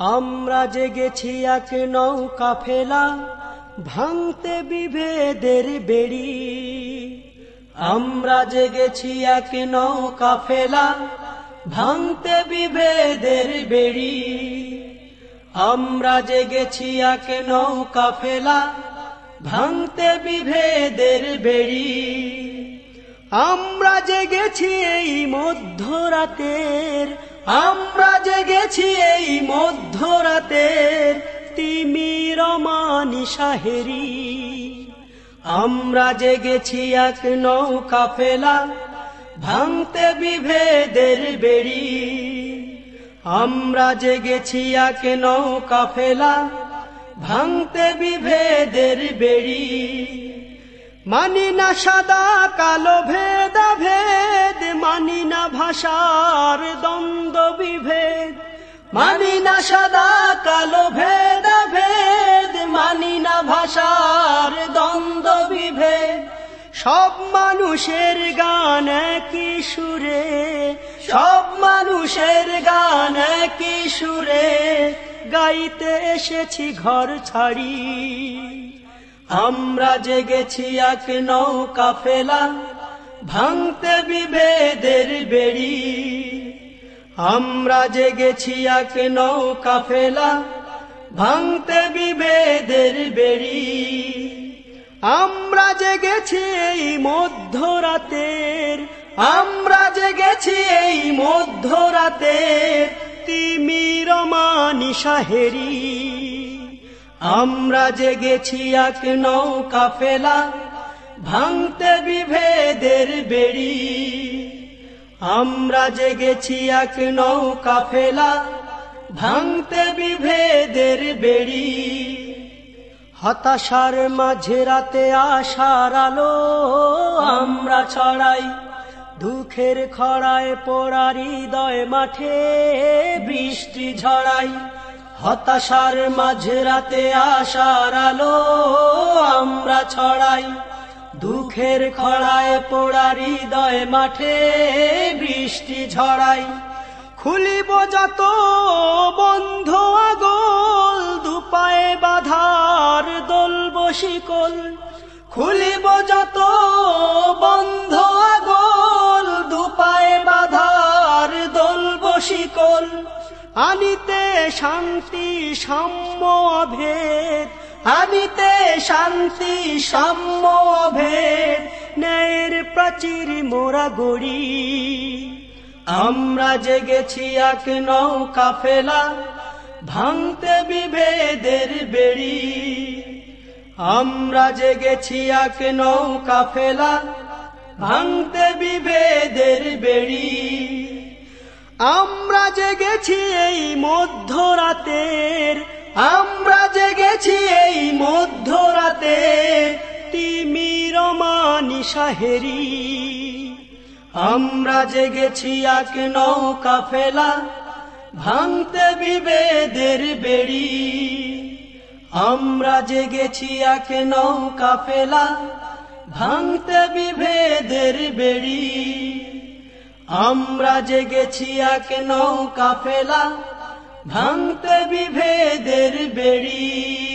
আমরা জেগেছি এক নৌকা ফেলা, ভাঙতে বিভেদের বেড়ি। আমরা জেগেছি এক নৌকা ফেলা, ভাঙতে বিভেদের বেড়ি। আমরা জেগেছি এক নৌকা ফেলা, ভাঙতে বিভেদের বেড়ি। আমরা জেগেছি এই মধ্যরাতের, আমরা এই মধ্যরাতের তিমির মানি সাহেরি। আমরা জেগেছি এক নৌকা ফেলা, ভাঙতে বিভেদের বেড়ি। আমরা জেগেছি এক নৌকা ফেলা, ভাঙতে বিভেদের বেড়ি। মানি না সাদা, কালো ভেদ ভেদ মানি না ভাষার দ্বন্দ্ব। মানি না সাদা, কালো ভেদ ভেদ। মানি না ভাষার দ্বন্দ্ব, বিভেদ। সব মানুষের গান কি সুরে। সব মানুষের গান কি সুরে। গাইতে এসেছি ঘর ছাড়ি। আমরা জেগেছি এক নৌকা ফেলা, ভাঙতে বিভেদের বেড়ি। আমরা জেগেছি এক নৌকা ফেলা, ভাঙতে বিভেদের বেড়ি। আমরা জেগেছি এই মধ্যরাতের, আমরা জেগেছি এই মধ্যরাতের তিমির মানি সাহেরি। আমরা জেগেছি এক নৌকা ফেলা, ভাঙতে বিভেদের বেড়ি। আমরা জেগেছি এক নৌকা ফেলা, ভাঙতে বিভেদের বেড়ি। হতাশার মাঝে রাতে আশার আলো, আমরা ছড়াই দুঃখের খড়ায় পোড়া হৃদয় মাঠে, বৃষ্টি ঝড়াই হতাশার মাঝে রাতে আশার আলো, আমরা ছড়াই দুঃখের খড়ায় পোড়া হৃদয় মাঠে বৃষ্টি ঝড়াই। খুলিব যত বন্ধ আগল, দুপায়ে বাধার দোল বসিকল। খুলিব যত বন্ধ আগল, দুপায়ে বাধার দোল বসিকল। আনিতে শান্তি, সাম্য আনিতে শান্তি, সাম্য ভেদ ন্যায়ের প্রাচীর মোরা গড়ি। আমরা জেগেছি এক নৌকা ফেলা, ভাঙতে বিভেদের বেড়ি। আমরা জেগেছি এক নৌকা ফেলা, ভাঙতে বিভেদের বেড়ি। আমরা জেগেছি এই মধ্যরাতের আমরা জেগেছি এই মধ্যরাতের তিমির মানি সাহেরি আমরা জেগেছি এক নৌকা ফেলা, ভাঙতে বিভেদের বেড়ি। আমরা জেগেছি এক নৌকা ফেলা, ভাঙতে বিভেদের বেড়ি। আমরা জেগেছি এক নৌকা ফেলা, ভাঙতে বিভেদের বেড়ি।